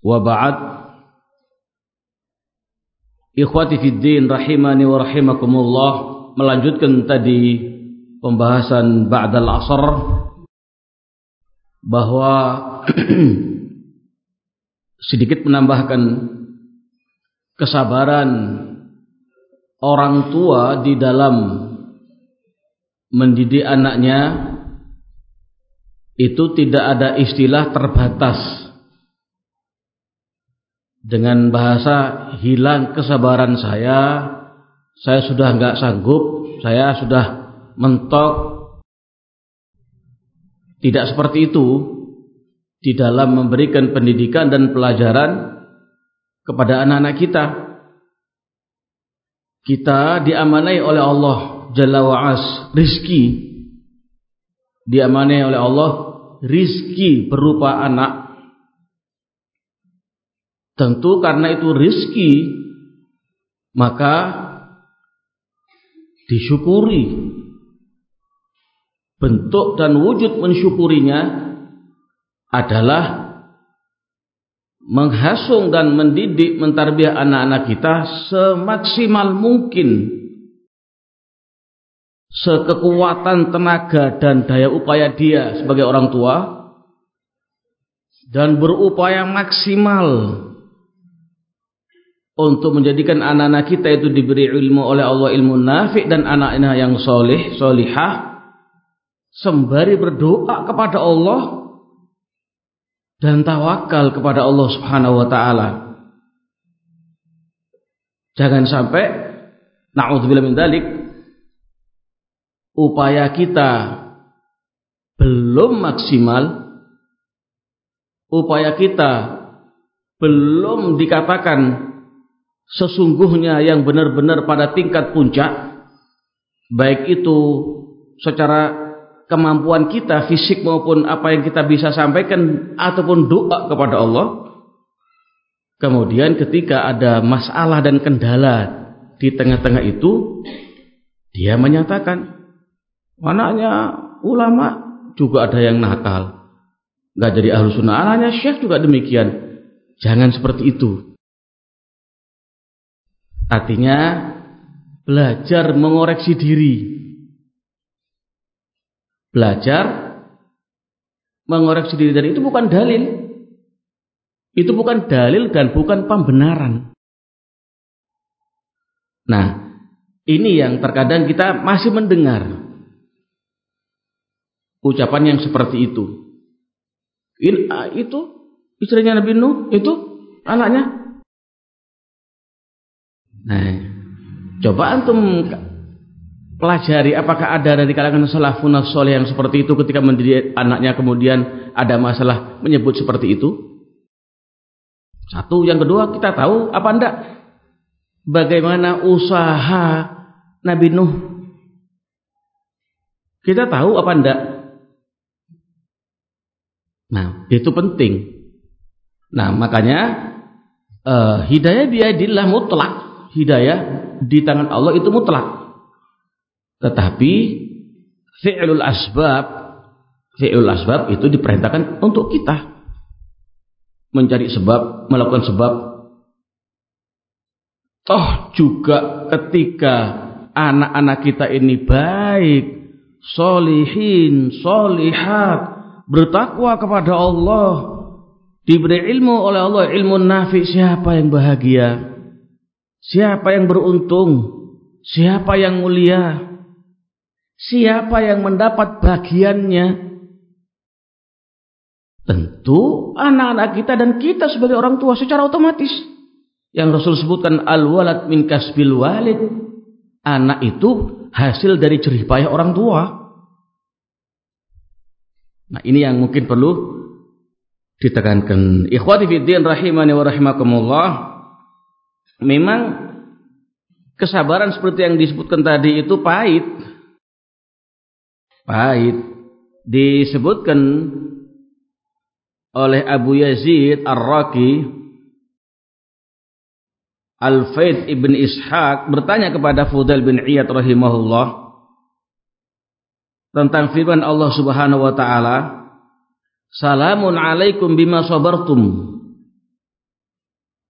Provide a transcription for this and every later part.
Wa ba'd. Ikhwati fid din rahimani wa rahimakumullah melanjutkan tadi pembahasan ba'dal asr bahwa sedikit menambahkan kesabaran orang tua di dalam mendidik anaknya itu tidak ada istilah terbatas dengan bahasa hilang kesabaran saya, saya sudah enggak sanggup, saya sudah mentok. Tidak seperti itu di dalam memberikan pendidikan dan pelajaran kepada anak-anak kita. Kita diamanai oleh Allah Jalla wa'as rizki. Diamanai oleh Allah rizki berupa anak Tentu karena itu rizki maka disyukuri. Bentuk dan wujud mensyukurinya adalah menghasung dan mendidik mentarbiah anak-anak kita semaksimal mungkin. Sekekuatan tenaga dan daya upaya dia sebagai orang tua. Dan berupaya maksimal untuk menjadikan anak-anak kita itu diberi ilmu oleh Allah ilmu nafi dan anak-anak yang soleh, solihah sembari berdoa kepada Allah dan tawakal kepada Allah subhanahu wa ta'ala. Jangan sampai na'udzubillah min dalik upaya kita belum maksimal upaya kita belum dikatakan sesungguhnya yang benar-benar pada tingkat puncak baik itu secara kemampuan kita fisik maupun apa yang kita bisa sampaikan ataupun doa kepada Allah kemudian ketika ada masalah dan kendala di tengah-tengah itu dia menyatakan anaknya ulama juga ada yang nakal. Nggak jadi ahlu sunnah. Anaknya syekh juga demikian. Jangan seperti itu Artinya belajar mengoreksi diri. Belajar mengoreksi diri dan itu bukan dalil. Itu bukan dalil dan bukan pembenaran. Nah, ini yang terkadang kita masih mendengar ucapan yang seperti itu. In, ah, itu istrinya Nabi Nuh, itu anaknya Nah, coba antum pelajari apakah ada dari kalangan salafun soleh yang seperti itu ketika mendidik anaknya kemudian ada masalah menyebut seperti itu. Satu, yang kedua kita tahu apa enggak bagaimana usaha Nabi Nuh. Kita tahu apa enggak? Nah, itu penting. Nah, makanya uh, hidayah biadillah mutlak hidayah di tangan Allah itu mutlak. Tetapi fi'lul asbab fi'lul asbab itu diperintahkan untuk kita mencari sebab, melakukan sebab. Toh juga ketika anak-anak kita ini baik, solihin, solihat, bertakwa kepada Allah, diberi ilmu oleh Allah, ilmu nafi, siapa yang bahagia? Siapa yang beruntung? Siapa yang mulia? Siapa yang mendapat bagiannya? Tentu anak-anak kita dan kita sebagai orang tua secara otomatis. Yang Rasul sebutkan al-walad min kasbil walid. Anak itu hasil dari jerih payah orang tua. Nah ini yang mungkin perlu ditekankan. Ikhwati fiddin rahimani wa rahimakumullah. Memang kesabaran seperti yang disebutkan tadi itu pahit. Pahit. Disebutkan oleh Abu Yazid Ar-Raqi Al-Faid ibn Ishaq bertanya kepada Fudail bin Iyad rahimahullah tentang firman Allah Subhanahu wa taala Salamun alaikum bima sabartum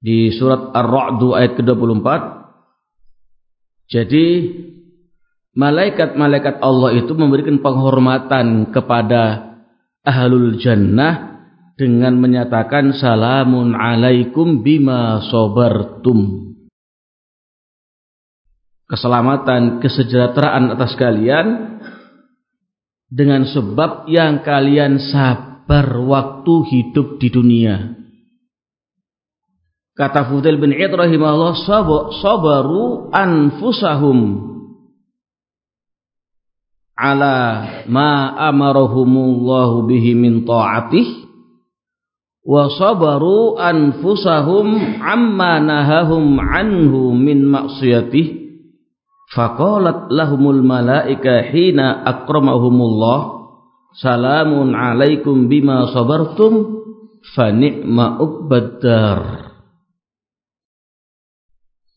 di surat Ar-Ra'd ayat ke-24 Jadi malaikat-malaikat Allah itu memberikan penghormatan kepada ahlul jannah dengan menyatakan salamun alaikum bima sabartum keselamatan kesejahteraan atas kalian dengan sebab yang kalian sabar waktu hidup di dunia. Kata Fudail bin Iyad rahimahullah sabaru anfusahum ala ma amarahumullahu bihi min ta'atih wa sabaru anfusahum amma nahahum anhu min maksiyatih Faqalat lahumul malaika hina akramahumullah Salamun alaikum bima sabartum fa ni'ma ubbadar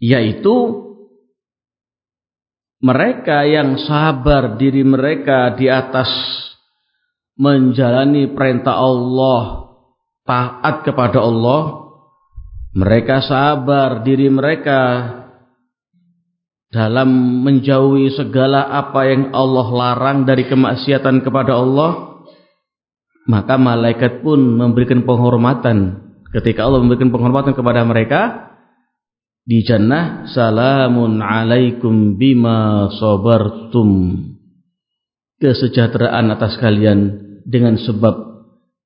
yaitu mereka yang sabar diri mereka di atas menjalani perintah Allah taat kepada Allah mereka sabar diri mereka dalam menjauhi segala apa yang Allah larang dari kemaksiatan kepada Allah maka malaikat pun memberikan penghormatan. Ketika Allah memberikan penghormatan kepada mereka di jannah salamun alaikum bima sabartum kesejahteraan atas kalian dengan sebab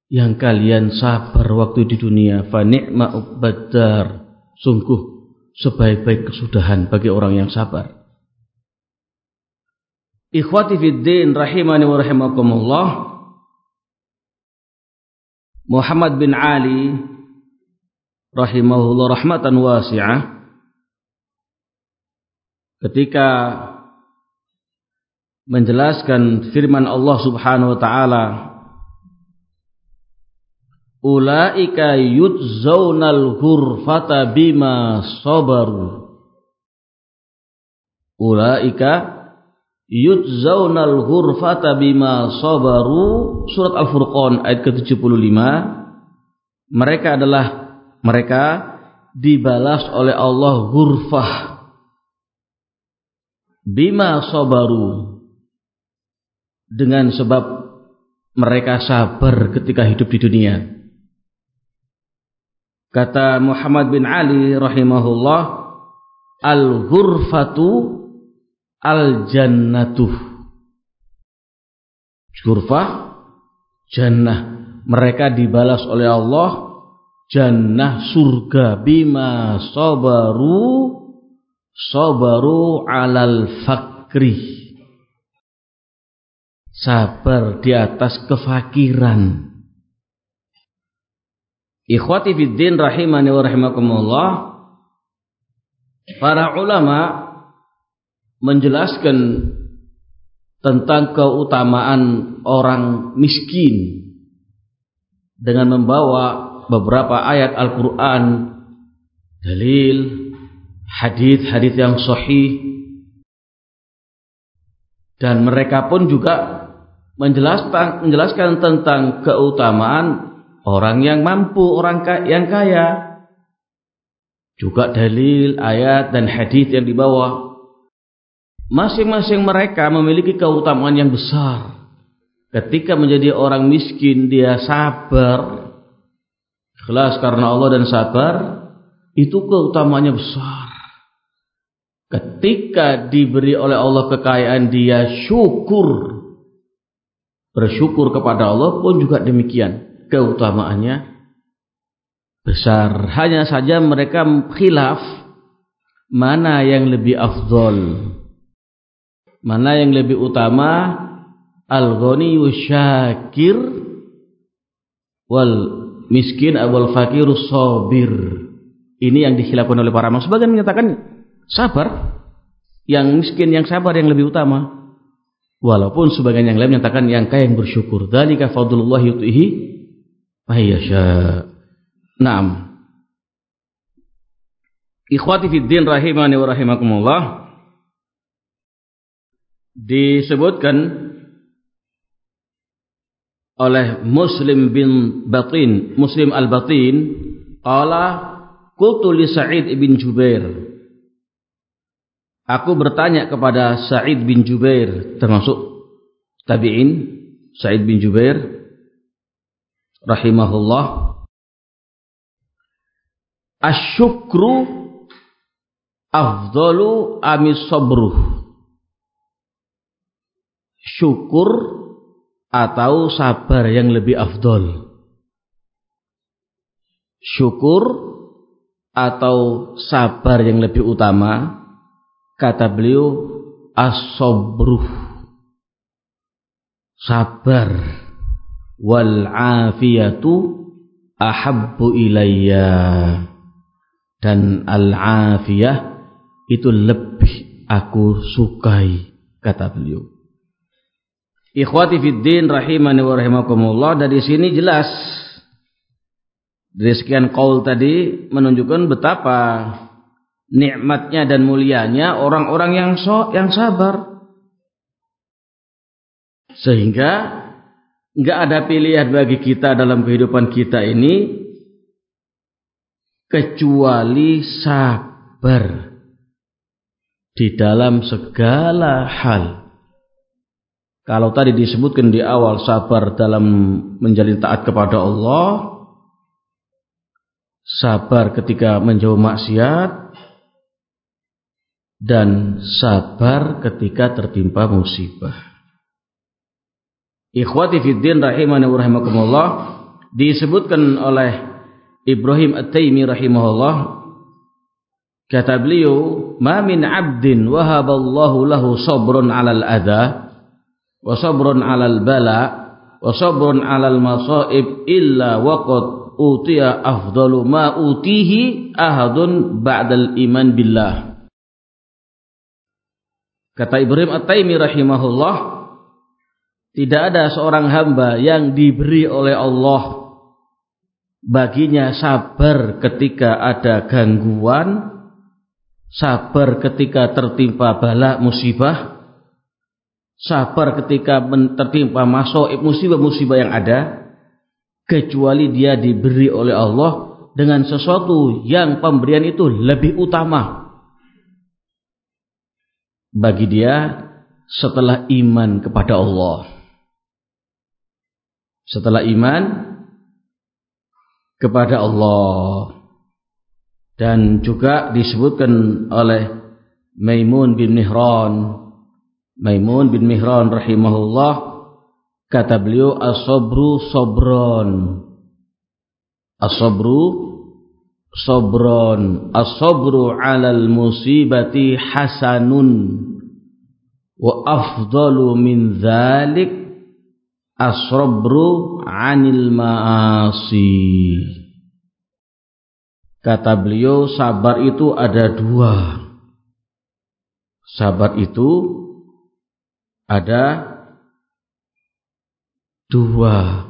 yang kalian sabar waktu di dunia fa ni'ma ubadar sungguh sebaik-baik kesudahan bagi orang yang sabar. Ikhwati fiddin rahimani wa rahimakumullah. Muhammad bin Ali rahimahullah rahmatan wasi'ah ketika menjelaskan firman Allah Subhanahu wa taala ulaika yudzaunal ghurfata bima sabaru. Ulaika yudzaunal ghurfata bima sabaru surat al-furqan ayat ke-75 mereka adalah mereka dibalas oleh Allah ghurfah bima sabaru dengan sebab mereka sabar ketika hidup di dunia Kata Muhammad bin Ali rahimahullah, al-ghurfatu al-jannatuh. Ghurfah jannah. Mereka dibalas oleh Allah jannah surga bima sabaru sabaru alal fakri. Sabar di atas kefakiran. Ikhwati fiddin rahimani wa rahimakumullah. Para ulama menjelaskan tentang keutamaan orang miskin dengan membawa beberapa ayat Al-Qur'an, dalil, hadis-hadis yang sahih dan mereka pun juga menjelaskan menjelaskan tentang keutamaan orang yang mampu, orang yang kaya. Juga dalil, ayat dan hadis yang dibawa. Masing-masing mereka memiliki keutamaan yang besar. Ketika menjadi orang miskin dia sabar, ikhlas karena Allah dan sabar, itu keutamaannya besar. Ketika diberi oleh Allah kekayaan dia syukur. Bersyukur kepada Allah pun juga demikian keutamaannya besar. Hanya saja mereka khilaf mana yang lebih afdol. Mana yang lebih utama al-ghani syakir wal miskin awal fakir sabir. Ini yang dikhilafkan oleh para ulama. Sebagian menyatakan sabar. Yang miskin, yang sabar yang lebih utama. Walaupun sebagian yang lain menyatakan yang kaya yang bersyukur. Dzalika fadlullah yutihi mayyasha. Naam. Ikhwati fid din rahimani wa rahimakumullah. Disebutkan oleh Muslim bin Batin, Muslim al-Batin, qala qultu li Sa'id bin Jubair. Aku bertanya kepada Sa'id bin Jubair termasuk tabi'in Sa'id bin Jubair rahimahullah. Asyukru afdalu amis sabruh. Syukur atau sabar yang lebih afdol syukur atau sabar yang lebih utama kata beliau as-sabruh sabar. Wal afiyatu ahabbu ilayya. Dan al-afiyah itu lebih aku sukai kata beliau. Ikhwati fiddin rahimani wa rahimakumullah dari sini jelas. Dari sekian kaul tadi menunjukkan betapa nikmatnya dan mulianya orang-orang yang so, yang sabar. Sehingga enggak ada pilihan bagi kita dalam kehidupan kita ini kecuali sabar di dalam segala hal. Kalau tadi disebutkan di awal sabar dalam menjalin taat kepada Allah, sabar ketika menjauh maksiat, dan sabar ketika tertimpa musibah. Ikhwati fiddin rahimani rahimakumullah disebutkan oleh Ibrahim At-Taimi rahimahullah Kata beliau, "Ma min 'abdin wahaballahu lahu sabrun 'alal adha wa sabrun 'alal bala wa sabrun 'alal masaib illa waqad utiya afdalu ma utihi ahadun ba'dal iman billah." Kata Ibrahim At-Taimi rahimahullah, tidak ada seorang hamba yang diberi oleh Allah baginya sabar ketika ada gangguan sabar ketika tertimpa bala musibah, sabar ketika tertimpa masuk musibah-musibah yang ada, kecuali dia diberi oleh Allah dengan sesuatu yang pemberian itu lebih utama bagi dia setelah iman kepada Allah. Setelah iman kepada Allah. Dan juga disebutkan oleh Maimun bin Mihran. Maimun bin Mihran rahimahullah kata beliau as-sabru sabron as-sabru sabron as-sabru 'alal musibati hasanun wa afdalu min dzalik as-sabru 'anil ma'asi Kata beliau, sabar itu ada dua. Sabar itu ada dua.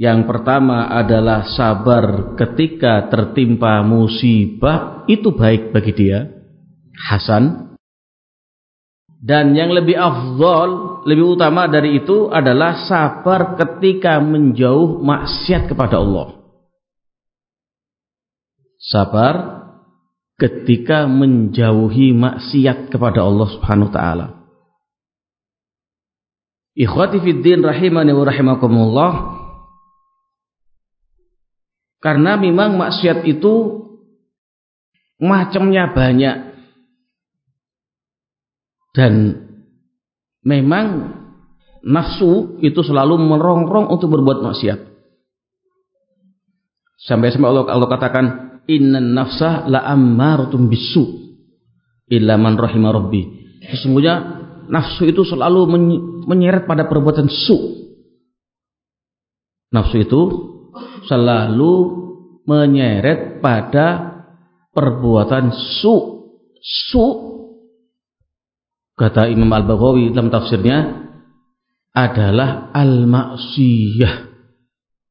Yang pertama adalah sabar ketika tertimpa musibah, itu baik bagi dia. Hasan. Dan yang lebih afdol, lebih utama dari itu adalah sabar ketika menjauh maksiat kepada Allah sabar ketika menjauhi maksiat kepada Allah Subhanahu wa taala. Ikhwati fid din rahimani wa rahimakumullah. Karena memang maksiat itu macamnya banyak. Dan memang nafsu itu selalu merongrong untuk berbuat maksiat. Sampai-sampai Allah, Allah katakan innan nafsa la ammaratun bisu illa man rahima rabbi. Sesungguhnya nafsu itu selalu menyeret pada perbuatan su Nafsu itu selalu menyeret pada perbuatan su. Su kata Imam Al-Baghawi dalam tafsirnya adalah al-maksiyah.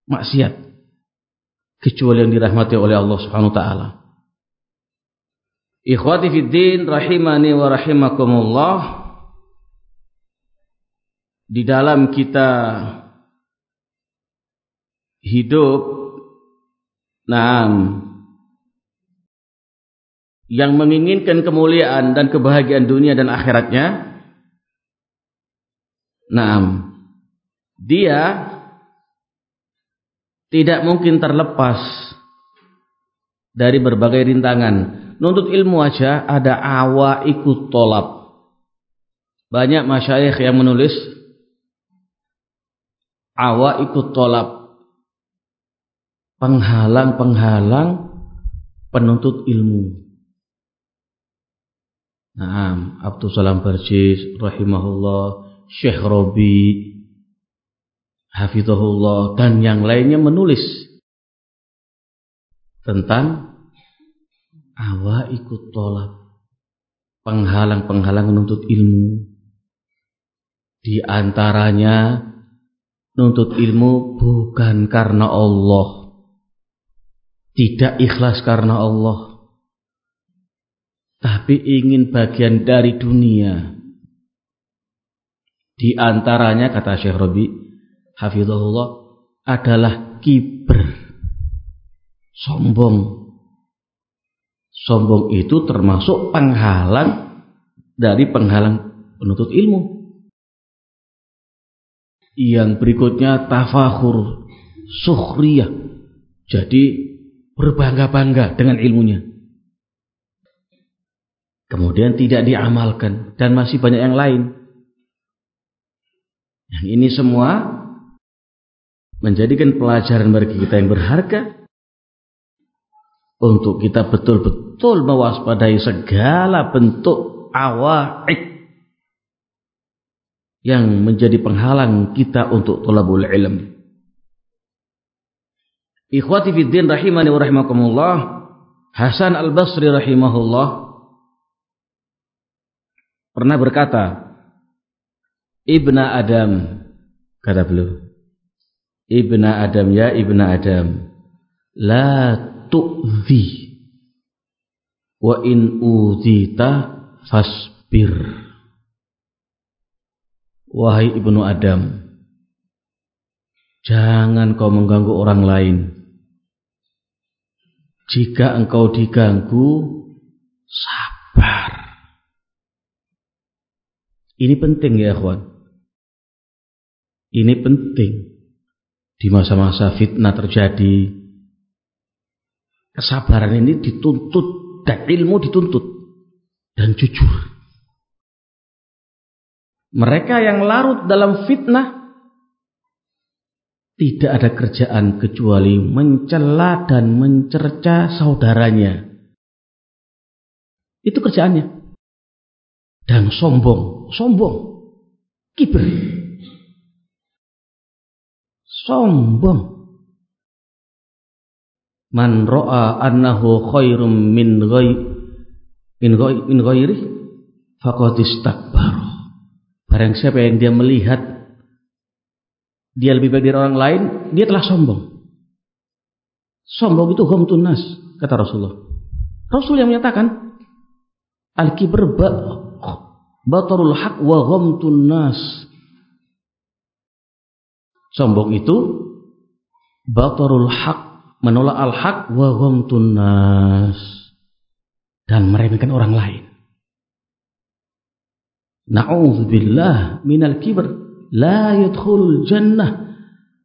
Maksiat. Kecuali yang dirahmati oleh Allah Subhanahu wa taala. Ikhwati fid din rahimani wa rahimakumullah. Di dalam kita hidup nah yang menginginkan kemuliaan dan kebahagiaan dunia dan akhiratnya nah dia tidak mungkin terlepas dari berbagai rintangan. Nuntut ilmu aja ada awa ikut tolap banyak masyayikh yang menulis awa ikut tolap penghalang-penghalang penuntut ilmu. Naam, Abdul Salam Barjis rahimahullah, Syekh Robi hafizahullah dan yang lainnya menulis tentang awa ikut tolak penghalang-penghalang menuntut ilmu. Di antaranya menuntut ilmu bukan karena Allah tidak ikhlas karena Allah tapi ingin bagian dari dunia. Di antaranya kata Syekh Rabi hafizahullah adalah kiber. Sombong. Sombong itu termasuk penghalang dari penghalang penuntut ilmu. Yang berikutnya tafakhur sukhriyah. Jadi berbangga-bangga dengan ilmunya. Kemudian tidak diamalkan dan masih banyak yang lain. Yang ini semua menjadikan pelajaran bagi kita yang berharga untuk kita betul-betul mewaspadai segala bentuk awaik yang menjadi penghalang kita untuk tolabul ilm. Ikhwati fiddin rahimani wa rahimakumullah. Hasan al-Basri rahimahullah pernah berkata, Ibna Adam, kata beliau, Ibna Adam ya Ibna Adam, la tu'zi wa in uzita fasbir. Wahai Ibnu Adam, jangan kau mengganggu orang lain jika engkau diganggu, sabar. Ini penting ya, kawan. Ini penting. Di masa-masa fitnah terjadi, kesabaran ini dituntut dan ilmu dituntut dan jujur. Mereka yang larut dalam fitnah tidak ada kerjaan kecuali mencela dan mencerca saudaranya. Itu kerjaannya. Dan sombong, sombong, kiber. Sombong. Man ro'a annahu khairum min ghai min ghai min ghairi faqad istakbara. Barang siapa yang dia melihat dia lebih baik dari orang lain, dia telah sombong. Sombong itu ghamtun nas, kata Rasulullah. Rasul yang menyatakan al-kibr batarul haq wa ghamtun nas. Sombong itu batarul haq, menolak al-haq wa ghamtun nas. Dan meremehkan orang lain. Na'udzubillah minal kibr. La yadkhulul jannah.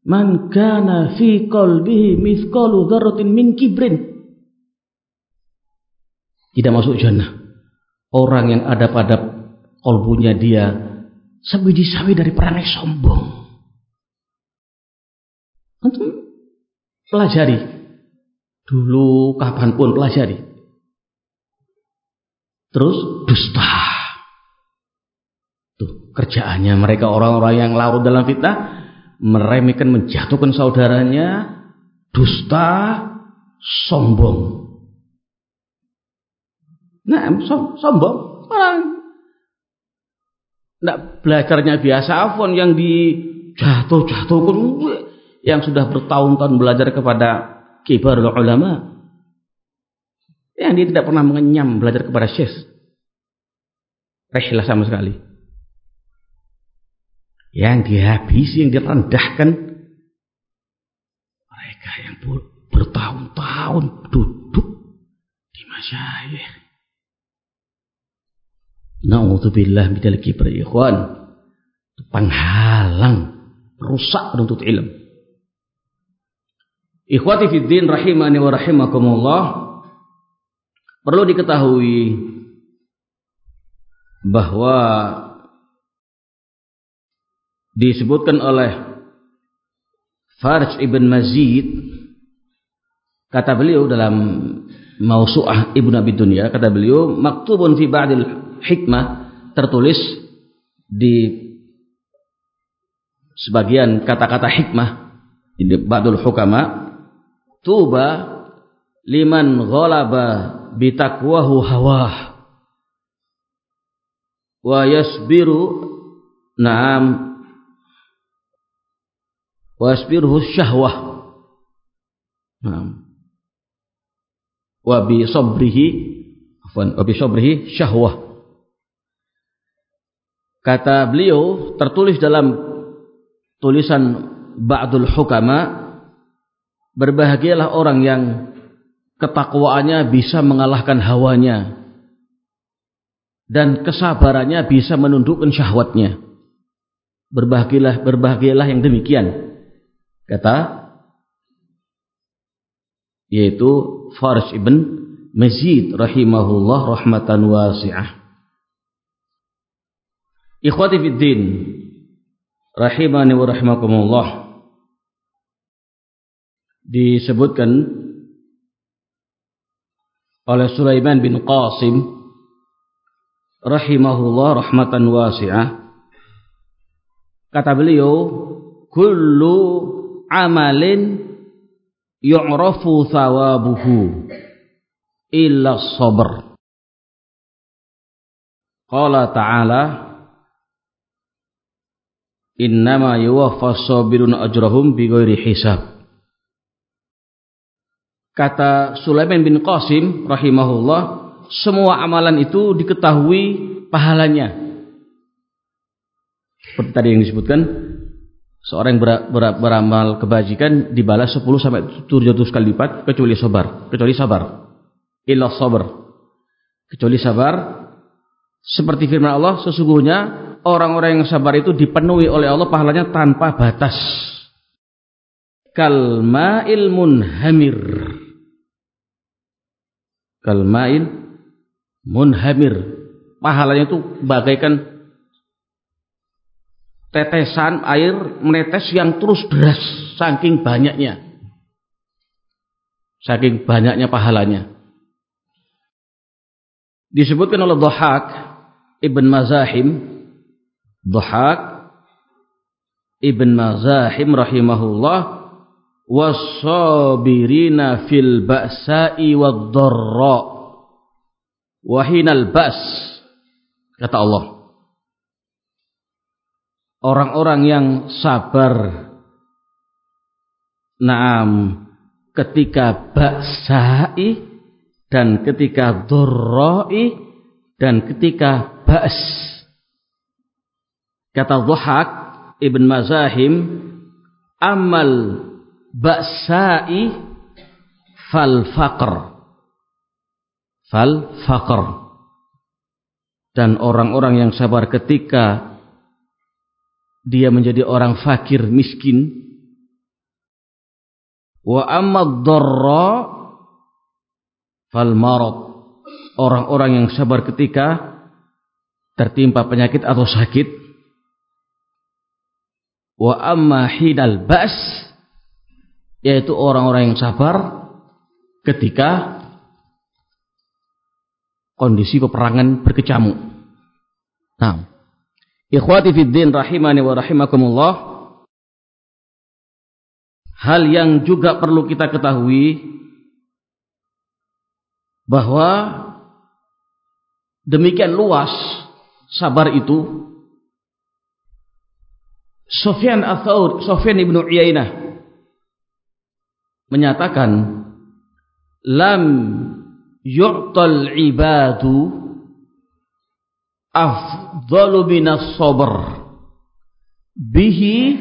Man kana fi qalbihi mithqalu dzarratin min kibrin. Tidak masuk jannah. Orang yang ada pada kolbunya dia sebiji sawi dari perangai sombong. Antum pelajari. Dulu kapan pun pelajari. Terus dusta. Tuh, kerjaannya mereka orang-orang yang larut dalam fitnah meremehkan, menjatuhkan saudaranya, dusta, sombong. Nah, som sombong. Orang tidak belajarnya biasa, afon yang dijatuh-jatuhkan, yang sudah bertahun-tahun belajar kepada kibar ulama, yang dia tidak pernah mengenyam belajar kepada syekh. Rehlah sama sekali. Yang dihabisi, yang direndahkan, mereka yang bertahun-tahun duduk di masyayikh. Na'udzubillah minal kibr ikhwan. Penghalang rusak penuntut ilmu. Ikhwati fid din rahimani wa rahimakumullah. Perlu diketahui bahwa disebutkan oleh Farj ibn Mazid kata beliau dalam Mausu'ah Ibnu Abi Dunya kata beliau maktubun fi ba'dil hikmah tertulis di sebagian kata-kata hikmah di ba'dul hukama tuba liman ghalaba bitakwahu hawah wa yasbiru na'am wa yasbiruhu syahwah. Na'am. Wa bi sabrihi afwan wa bi sabrihi syahwah Kata beliau tertulis dalam tulisan Ba'dul Hukama berbahagialah orang yang ketakwaannya bisa mengalahkan hawanya dan kesabarannya bisa menundukkan syahwatnya. Berbahagialah berbahagialah yang demikian. Kata yaitu Faris ibn Mazid rahimahullah rahmatan wasi'ah. Ikhwati fid din rahimani wa rahimakumullah. Disebutkan oleh Sulaiman bin Qasim rahimahullah rahmatan wasi'ah. Kata beliau kullu amalin yu'rafu thawabuhu illa sabr qala ta'ala innama yuwaffas sabirun ajrahum bighairi hisab. Kata Sulaiman bin Qasim rahimahullah semua amalan itu diketahui pahalanya. Seperti tadi yang disebutkan seorang yang ber, ber, beramal kebajikan dibalas 10 sampai 700 kali lipat kecuali sabar kecuali sabar. Illa sabar kecuali sabar seperti firman Allah sesungguhnya orang-orang yang sabar itu dipenuhi oleh Allah pahalanya tanpa batas. Kalma'il munhamir. Kalma'il munhamir. Pahalanya itu bagaikan tetesan air menetes yang terus deras saking banyaknya. Saking banyaknya pahalanya. Disebutkan oleh Dhahak Ibn Mazahim Dhahak Ibn Mazahim rahimahullah wasabirina fil ba'sa'i wad-dharra wa hinal ba's kata Allah. Orang-orang yang sabar. Naam ketika ba'sa'i dan ketika dharra'i dan ketika ba's Kata Dhuhak Ibn Mazahim, amal ba'sa'i fal faqr. Fal faqr. Dan orang-orang yang sabar ketika dia menjadi orang fakir miskin. Wa amma dharra fal marad. Orang-orang yang sabar ketika tertimpa penyakit atau sakit Wa amma hidal bas yaitu orang-orang yang sabar ketika kondisi peperangan berkecamuk. Nah, ikhwati fid din rahimani wa rahimakumullah hal yang juga perlu kita ketahui bahwa demikian luas sabar itu Sufyan Ats-Tsauri, Sufyan ibnu Uyainah menyatakan lam yu'tal ibadu afdalu minas sabr. Bihi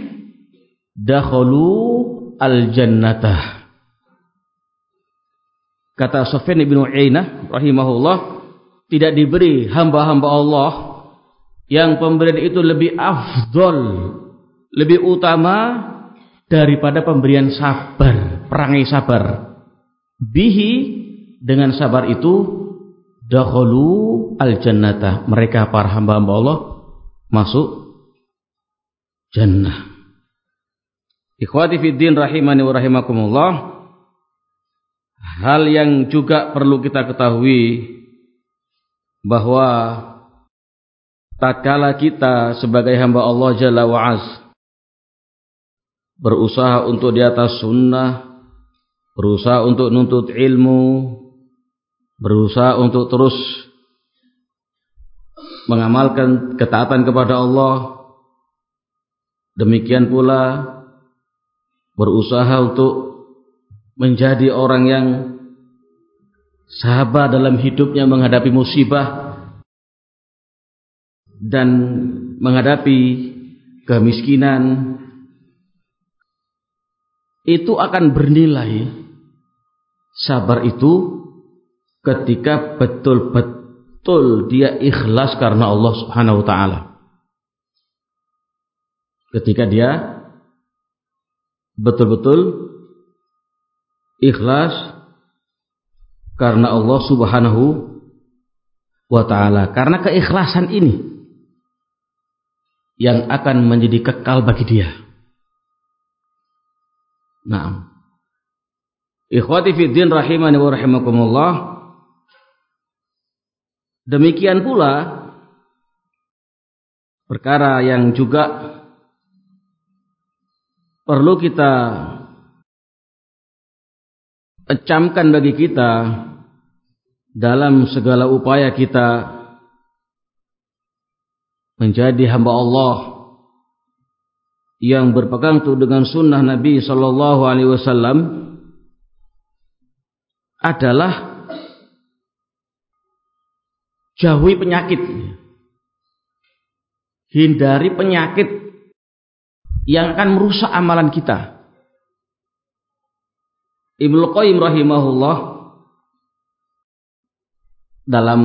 dakhalu al jannatah kata Sufyan ibnu Uyainah rahimahullah tidak diberi hamba-hamba Allah yang pemberian itu lebih afdol lebih utama daripada pemberian sabar, perangai sabar. Bihi dengan sabar itu dahulu al jannata. Mereka para hamba-hamba Allah masuk jannah. Ikhwati fid din rahimani wa rahimakumullah. Hal yang juga perlu kita ketahui bahwa tatkala kita sebagai hamba Allah Jalla wa berusaha untuk di atas sunnah, berusaha untuk nuntut ilmu, berusaha untuk terus mengamalkan ketaatan kepada Allah. Demikian pula berusaha untuk menjadi orang yang sabar dalam hidupnya menghadapi musibah dan menghadapi kemiskinan, itu akan bernilai sabar itu ketika betul-betul dia ikhlas karena Allah Subhanahu wa taala. Ketika dia betul-betul ikhlas karena Allah Subhanahu wa taala. Karena keikhlasan ini yang akan menjadi kekal bagi dia. Naam. Ikhwati fi din rahimani wa rahimakumullah. Demikian pula perkara yang juga perlu kita ecamkan bagi kita dalam segala upaya kita menjadi hamba Allah yang berpegang teguh dengan sunnah Nabi Sallallahu Alaihi Wasallam adalah jauhi penyakit, hindari penyakit yang akan merusak amalan kita. Ibnu Qayyim rahimahullah dalam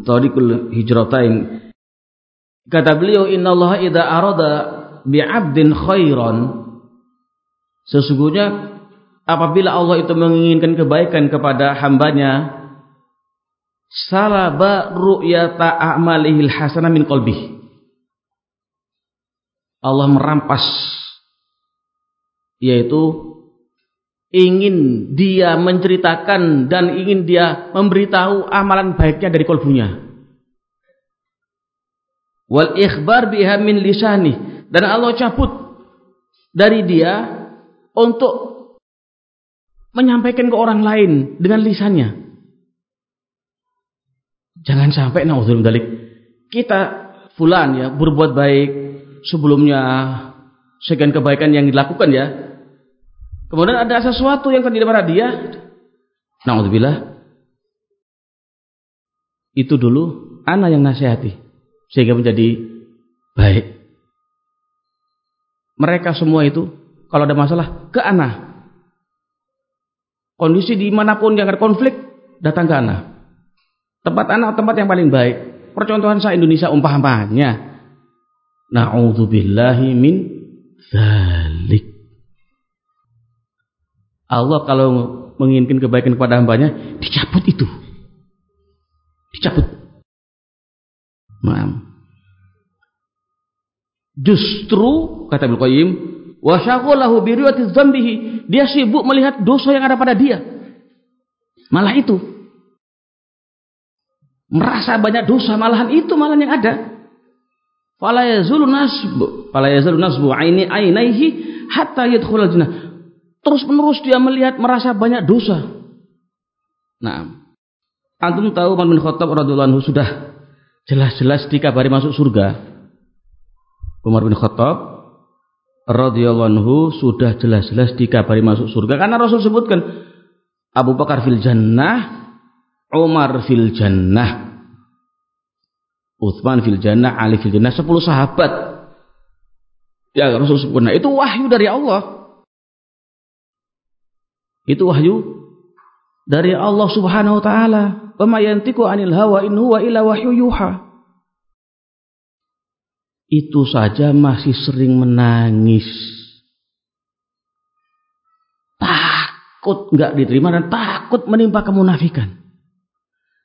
Tariqul Hijratain kata beliau innallaha idza arada bi'abdin khairan sesungguhnya apabila Allah itu menginginkan kebaikan kepada hambanya salaba ru'yata a'malihil hasanah min qalbih. Allah merampas yaitu ingin dia menceritakan dan ingin dia memberitahu amalan baiknya dari kolbunya. Wal ikhbar biha min lisani dan Allah cabut dari dia untuk menyampaikan ke orang lain dengan lisannya. Jangan sampai naudzubillah dalik kita fulan ya berbuat baik sebelumnya sekian kebaikan yang dilakukan ya. Kemudian ada sesuatu yang terjadi pada dia. Naudzubillah. Itu dulu anak yang nasihati sehingga menjadi baik mereka semua itu kalau ada masalah ke ana. Kondisi di mana pun yang ada konflik datang ke ana. Tempat anak tempat yang paling baik. Percontohan saya Indonesia umpamanya. Na'udzubillahi min zalik. Allah kalau menginginkan kebaikan kepada hambanya, dicabut itu. Dicabut. Maaf. Justru kata Ibnu Qayyim, wa syaghalahu bi dzambihi. Dia sibuk melihat dosa yang ada pada dia. Malah itu. Merasa banyak dosa, malahan itu malahan yang ada. Fala yazulu nasbu, fala yazulu nasbu aini ainaihi hatta yadkhulul jannah. terus-menerus dia melihat merasa banyak dosa. Nah, antum tahu Umar bin Khattab radhiyallahu anhu sudah jelas-jelas dikabari masuk surga. Umar bin Khattab radhiyallahu anhu sudah jelas-jelas dikabari masuk surga karena Rasul sebutkan Abu Bakar fil jannah, Umar fil jannah. Uthman fil jannah, Ali fil jannah, 10 sahabat. Ya Rasul sebutkan, itu wahyu dari Allah. Itu wahyu dari Allah Subhanahu wa taala. Wa 'anil hawa in huwa illa wahyu yuha. Itu saja masih sering menangis. Takut enggak diterima dan takut menimpa kemunafikan.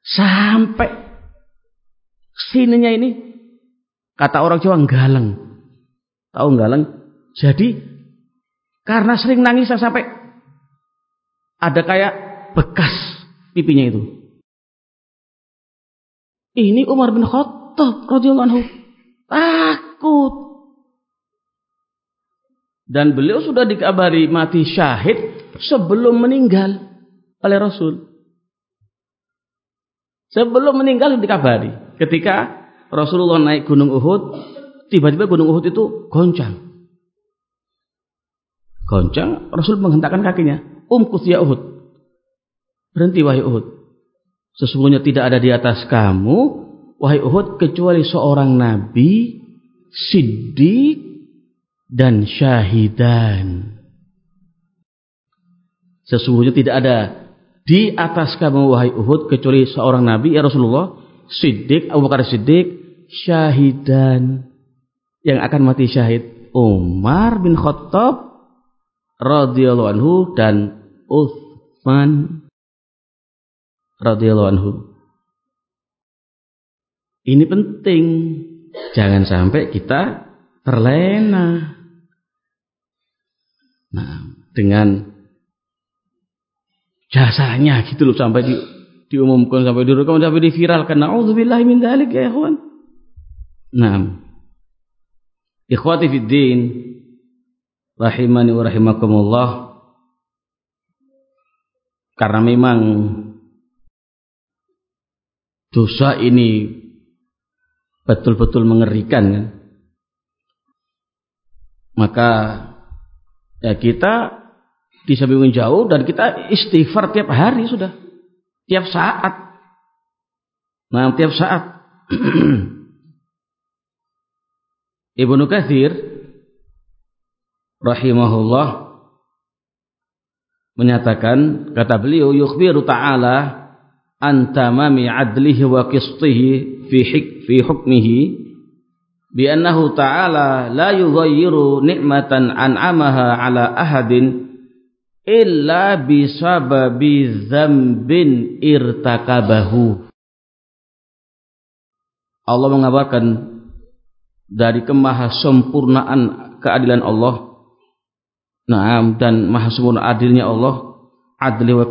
Sampai sininya ini kata orang Jawa galeng. Tahu galeng? Jadi karena sering nangis sampai ada kayak bekas pipinya itu. Ini Umar bin Khattab radhiyallahu anhu takut. Dan beliau sudah dikabari mati syahid sebelum meninggal oleh Rasul. Sebelum meninggal dikabari. Ketika Rasulullah naik gunung Uhud, tiba-tiba gunung Uhud itu goncang. Goncang, Rasul menghentakkan kakinya. Umkus ya Uhud. Berhenti wahai Uhud. Sesungguhnya tidak ada di atas kamu, wahai Uhud, kecuali seorang nabi, siddiq, dan syahidan. Sesungguhnya tidak ada di atas kamu wahai Uhud kecuali seorang nabi ya Rasulullah, siddiq, Abu Bakar siddiq, syahidan yang akan mati syahid Umar bin Khattab radhiyallahu anhu dan Uthman radhiyallahu anhu. Ini penting. Jangan sampai kita terlena. Nah, dengan jasanya gitu loh sampai di diumumkan sampai direkam sampai diviralkan. Nauzubillahi min dzalik ya ikhwan. Nah. Ikhwati fid din rahimani wa rahimakumullah karena memang dosa ini betul-betul mengerikan kan? Maka ya kita di samping jauh dan kita istighfar tiap hari sudah. Tiap saat. Nah, tiap saat. Ibnu Katsir rahimahullah menyatakan kata beliau yukhbiru ta'ala an tamami adlihi wa qistihi fi hik, fi hukmihi bi annahu ta'ala la yughayyiru ni'matan an'amaha ala ahadin illa bisababi dzambin irtakabahu. Allah mengabarkan dari kemahasempurnaan keadilan Allah. Naam dan maha sempurna adilnya Allah adli wa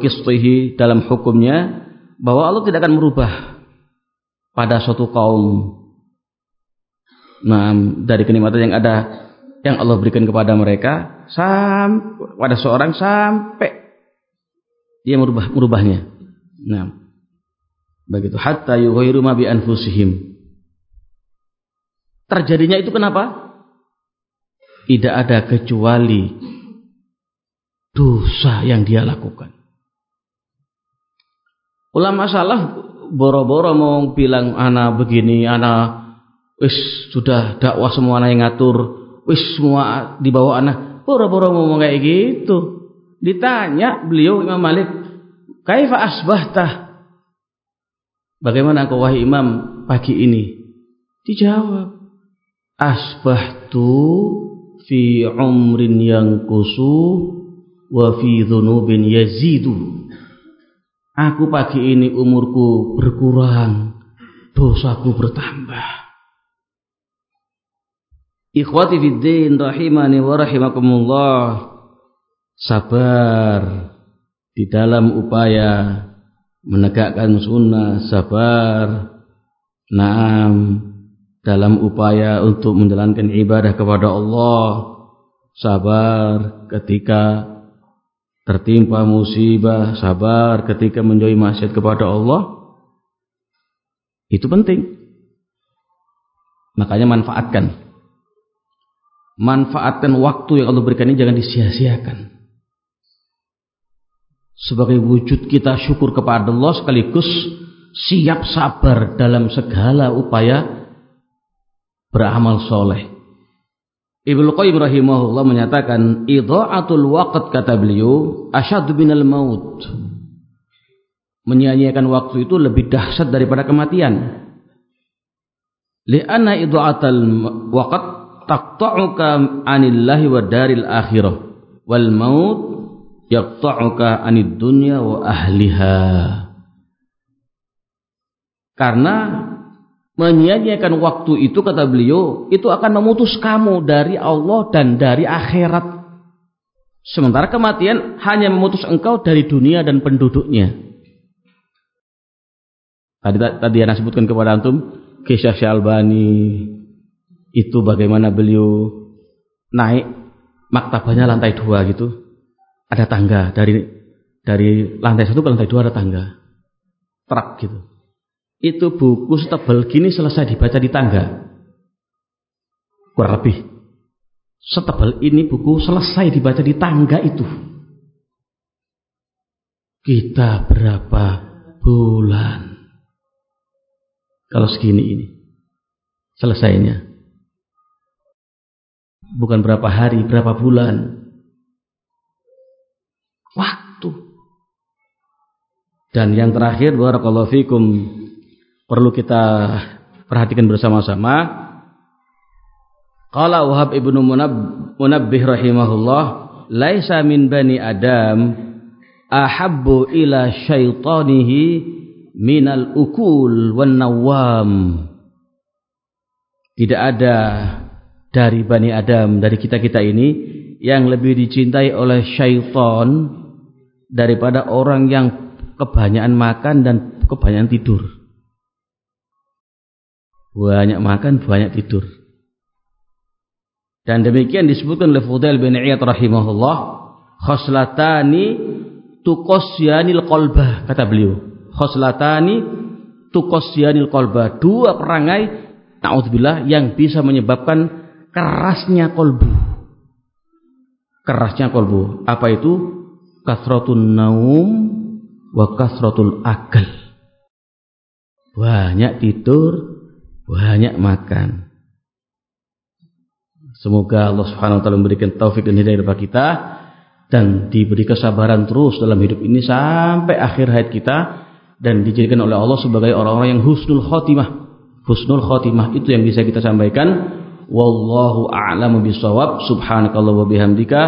dalam hukumnya bahwa Allah tidak akan merubah pada suatu kaum Naam dari kenikmatan yang ada yang Allah berikan kepada mereka sampai pada seorang sampai dia merubah merubahnya. Nah, begitu hatta yughayyiru ma bi anfusihim. Terjadinya itu kenapa? Tidak ada kecuali dosa yang dia lakukan. Ulama salah boro-boro mau bilang anak begini, anak wis sudah dakwah semua anak yang ngatur, wis semua di bawah anak. Boro-boro ngomong kayak gitu. Ditanya beliau Imam Malik, "Kaifa asbahta?" Bagaimana kau wahai Imam pagi ini? Dijawab, "Asbahtu fi umrin yang kusuh wa fi dhunubin yazidu aku pagi ini umurku berkurang dosaku bertambah. Ikhwati fiddin rahimani wa rahimakumullah. Sabar di dalam upaya menegakkan sunnah sabar naam dalam upaya untuk menjalankan ibadah kepada Allah. Sabar ketika tertimpa musibah, sabar ketika menjauhi maksiat kepada Allah, itu penting. Makanya manfaatkan. Manfaatkan waktu yang Allah berikan ini jangan disia-siakan. Sebagai wujud kita syukur kepada Allah sekaligus siap sabar dalam segala upaya beramal soleh. Ibnu Qayyim rahimahullah menyatakan idha'atul waqt kata beliau asyaddu minal maut. Menyia-nyiakan waktu itu lebih dahsyat daripada kematian. Li'anna idha'atul waqt taqta'uka anillahi wa daril akhirah wal maut yaqta'uka anid dunya wa ahliha. Karena menyia-nyiakan waktu itu kata beliau itu akan memutus kamu dari Allah dan dari akhirat. Sementara kematian hanya memutus engkau dari dunia dan penduduknya. Tadi tadi yang sebutkan kepada antum kisah Syalbani itu bagaimana beliau naik maktabahnya lantai dua gitu. Ada tangga dari dari lantai satu ke lantai dua ada tangga. Truk gitu itu buku setebal gini selesai dibaca di tangga. Kurang lebih. Setebal ini buku selesai dibaca di tangga itu. Kita berapa bulan? Kalau segini ini. Selesainya. Bukan berapa hari, berapa bulan. Waktu. Dan yang terakhir, Barakallahu fikum perlu kita perhatikan bersama-sama. Qala Wahab ibnu Munabbih rahimahullah, laisa min bani Adam ahabbu ila syaitanihi minal ukul wan nawam. Tidak ada dari Bani Adam, dari kita-kita ini yang lebih dicintai oleh syaitan daripada orang yang kebanyakan makan dan kebanyakan tidur. Banyak makan, banyak tidur. Dan demikian disebutkan oleh Fudail bin Iyad rahimahullah, khoslatani tukosyanil kolbah, kata beliau. Khoslatani tukosyanil kolbah. Dua perangai, na'udzubillah, yang bisa menyebabkan kerasnya kolbu. Kerasnya kolbu. Apa itu? Kasratun naum wa kasratul akal. Banyak tidur, banyak makan. Semoga Allah Subhanahu wa taala memberikan taufik dan hidayah kepada kita dan diberi kesabaran terus dalam hidup ini sampai akhir hayat kita dan dijadikan oleh Allah sebagai orang-orang yang husnul khotimah. Husnul khotimah itu yang bisa kita sampaikan. Wallahu a'lamu bisawab. Subhanakallah wa bihamdika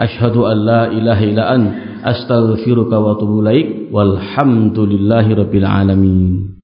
asyhadu an la ilaha illa an astaghfiruka wa atubu ilaik. Walhamdulillahi rabbil alamin.